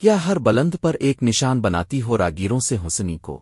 کیا ہر بلند پر ایک نشان بناتی ہو راگیروں سے حسنی کو؟